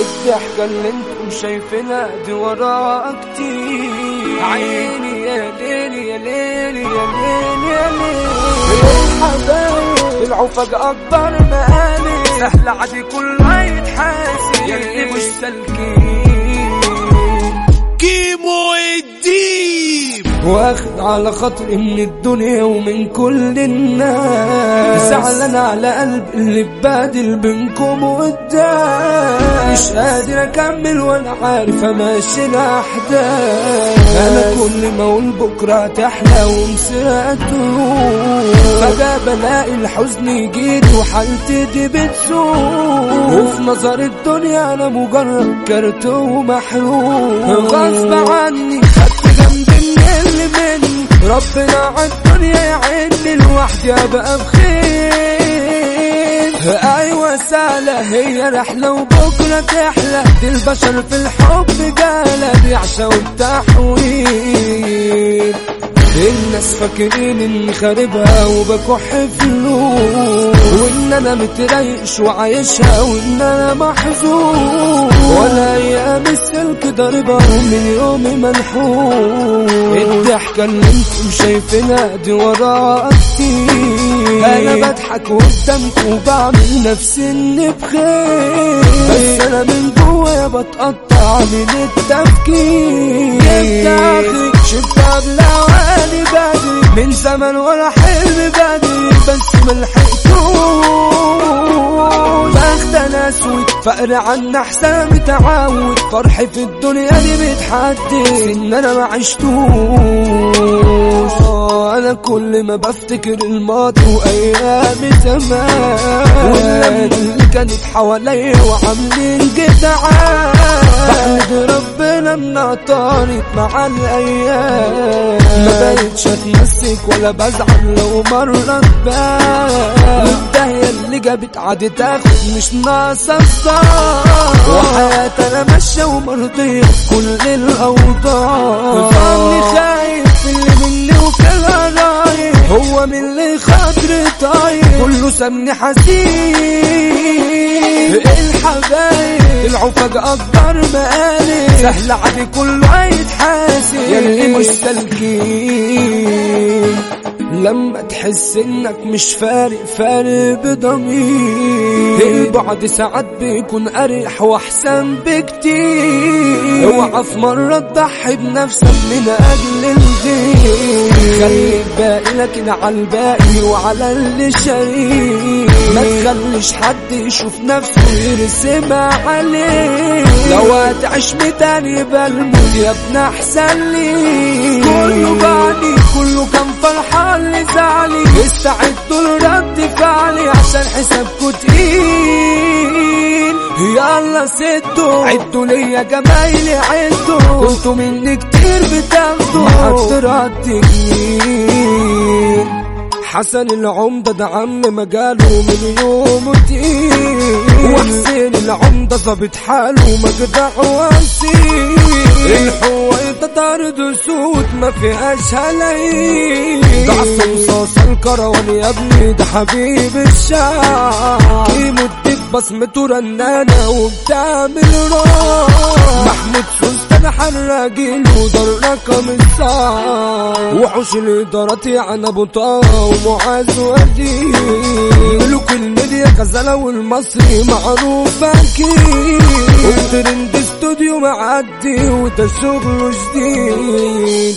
الضحكة اللي أنتم شايفينها دي وراها كتير. عيني يا ليلي يا ليلي يا ليلي يا ليلي. الحبايب طلعوا فجأة أكبر مقالي. سهل عادي كله يتحاسب. يا اللي مش سالكين واخد على خاطري من الدنيا ومن كل الناس. زعلان على قلب اللي ببادل بينكم وقدام. مش قادر أكمل وأنا عارف أمشي الاحداث أنا كل ما أقول بكرة تحلى تروح فجاه بلاقي الحزن يجيلي وحالتي دي بتسوق وفي نظر الدنيا أنا مجرد كرت ومحروق غصب عني خدت جنب مني ربنا عالدنيا يعيني لوحدي ابقى بخير أيوه سهلة هي رحلة وبكرة تحلى دي البشر في الحب جالة بيعشقوا التحويل. الناس فاكرين إني خاربها وبكح فلوس وإن أنا متريش وعايشها وإن أنا محزون. ولا أيام السلك ضاربها ومن يومي منحوس الضحكة اللي أنتم شايفينها دي وراها كتير أنا بضحك قدامكم وبعمل نفسي اني بخير. بس أنا من جوايا بتقطع من التفكير. جبت آخري شفت قبل اواني بدري. من زمن ولا حلم بدري. بس ملحقتوش فقر عنا احسن متعود فرحي في الدنيا دي بتحدد إن أنا ما عشتوش. أنا كل ما بفتكر الماضي وأيام زمان واللمة اللي كانت حواليا وعاملين جدعان. بحمد ربنا ان طارت مع الأيام. ما بقتش أتمسك ولا بزعل لو مرة بان جابت عادي تاخد مش ناقصة وحياتي أنا ماشية ومرضية كل الأوضاع. ظني خايف اللي مني وكلها رايح هو من اللي خاطري طاير كله سمني حزين. الحبايب طلعوا فجأة أكبر مقالي سهل عادي كله هيتحاسب ياللي مش سالكين لما تحس إنك مش فارق فارق بضمير. البعد ساعات بيكون أريح وأحسن بكتير؟ اوعى في مرة تضحي بنفسك من أجل الغير. خلي الباقي لكن على الباقي وعلى اللي شريك ما تخليش حد يشوف نفسه يرسم عليه. لو هتعيش متاني يبقى الموت يا ابن أحسن لي. كله حسابكوا تقيل يلا سدوا عدوا ليا جمايلي عدوا كنتوا مني كتير بتاخدوا. محد رد جميل حسن العمدة ده عم مجاله من يوم تقيل وحسين العمدة ظابط حاله مجدع وأصيل. الحويطة طارد سود ما فيهاش هلايل. ده صاصة الكروان يا ابني ده حبيب الشعب الدب بصمته رنانة وبتعمل راح محمود سلطان حراجيل وده الرقم الصعب وحوش الإدارات يعني أبو طه ومعاذ ودين ملوك الميديا غزالة والمصري معروف أكيد. وترند استوديو معدي وده شغله جديد